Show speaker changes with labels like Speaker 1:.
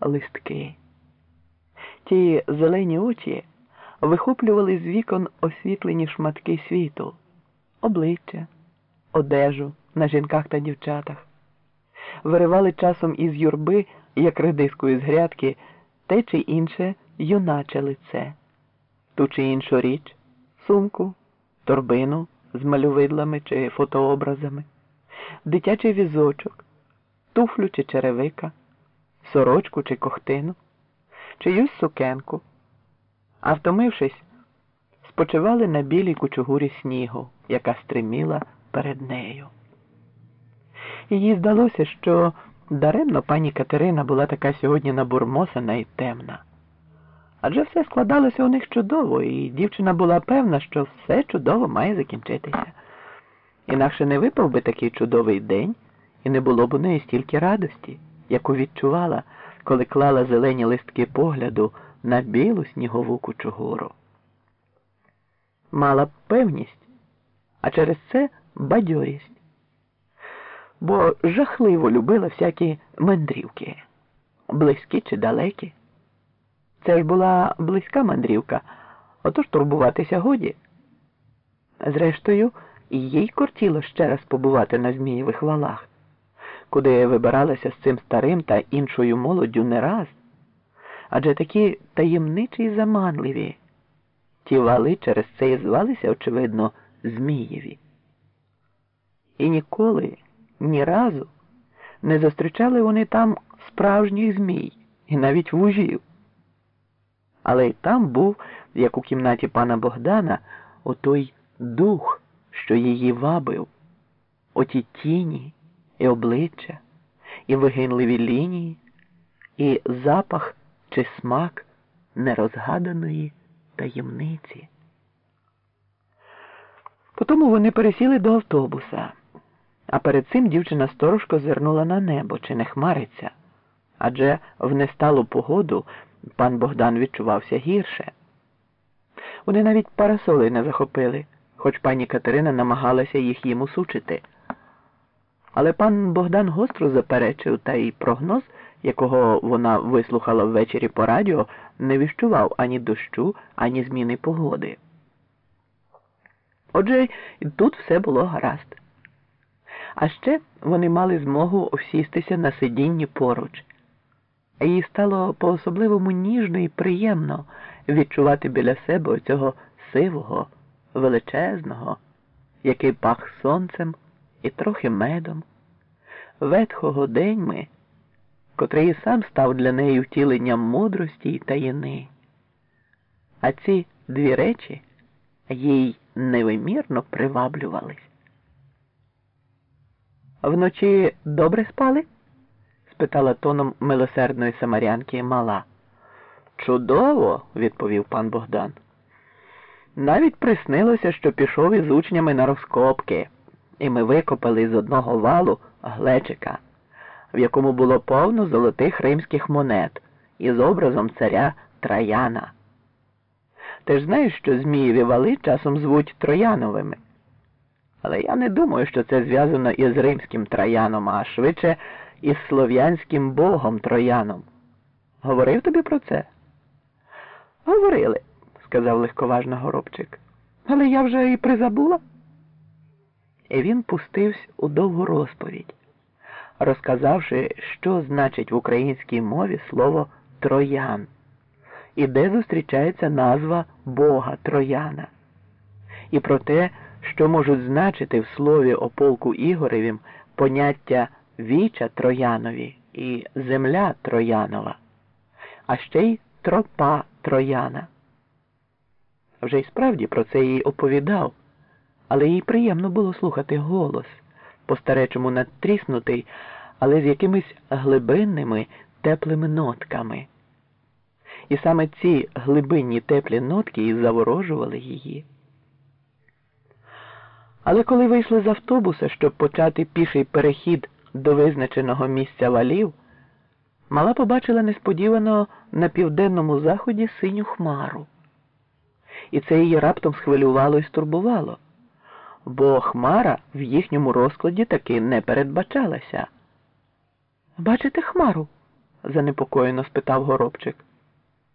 Speaker 1: листки. Ті зелені очі вихоплювали з вікон освітлені шматки світу, обличчя, одежу на жінках та дівчатах, виривали часом із юрби, як редиску із грядки, те чи інше юначе лице, ту чи іншу річ, сумку, торбину з малювидлами чи фотообразами, дитячий візочок, туфлю чи черевика, сорочку чи кохтину, чиюсь сукенку, а втомившись, спочивали на білій кучугурі снігу, яка стриміла перед нею. Їй здалося, що даремно пані Катерина була така сьогодні набурмосена і темна. Адже все складалося у них чудово, і дівчина була певна, що все чудово має закінчитися. Інакше не випав би такий чудовий день, і не було б у неї стільки радості, яку відчувала, коли клала зелені листки погляду на білу снігову кучугуру. Мала б певність, а через це бадьорість, бо жахливо любила всякі мандрівки, близькі чи далекі. Це ж була близька мандрівка, отож турбуватися годі. Зрештою, їй кортіло ще раз побувати на Змієвих валах, куди вибиралася з цим старим та іншою молоддю не раз, адже такі таємничі й заманливі. Ті вали через це і звалися, очевидно, Змієві. І ніколи, ні разу не зустрічали вони там справжніх змій і навіть вужів. Але й там був, як у кімнаті пана Богдана, отой дух, що її вабив, оті тіні і обличчя, і вигинливі лінії, і запах чи смак нерозгаданої таємниці. Потому вони пересіли до автобуса, а перед цим дівчина сторожко звернула на небо, чи не хмариться, адже в несталу погоду пан Богдан відчувався гірше. Вони навіть парасоли не захопили, хоч пані Катерина намагалася їх їм усучити. Але пан Богдан гостро заперечив, та й прогноз, якого вона вислухала ввечері по радіо, не віщував ані дощу, ані зміни погоди. Отже, тут все було гаразд. А ще вони мали змогу всістися на сидінні поруч. Їй стало по-особливому ніжно і приємно відчувати біля себе цього сивого, величезного, який пах сонцем і трохи медом, ветхого деньми, котрий і сам став для неї втіленням мудрості й таїни. А ці дві речі їй невимірно приваблювались. Вночі добре спали? спитала тоном милосердної самарянки мала. Чудово, відповів пан Богдан. Навіть приснилося, що пішов із учнями на розкопки, і ми викопали з одного валу глечика, в якому було повно золотих римських монет із образом царя Траяна. Ти ж знаєш, що Змієві вали часом звуть Трояновими. Але я не думаю, що це зв'язано із римським Трояном, а швидше із слов'янським богом Трояном. Говорив тобі про це? Говорили, сказав легковажно горобчик. Але я вже і призабула. Він пустився у довгу розповідь, розказавши, що значить в українській мові слово троян і де зустрічається назва Бога Трояна, і про те, що можуть значити в слові о полку Ігоревім поняття Віча Троянові і Земля Троянова, а ще й тропа Трояна. Вже й справді про це їй оповідав, але їй приємно було слухати голос, по старечому надтріснутий, але з якимись глибинними теплими нотками. І саме ці глибинні теплі нотки і заворожували її. Але коли вийшли з автобуса, щоб почати піший перехід до визначеного місця валів, мала побачила несподівано на південному заході синю хмару. І це її раптом схвилювало і стурбувало, бо хмара в їхньому розкладі таки не передбачалася. Бачите хмару? занепокоєно спитав горобчик.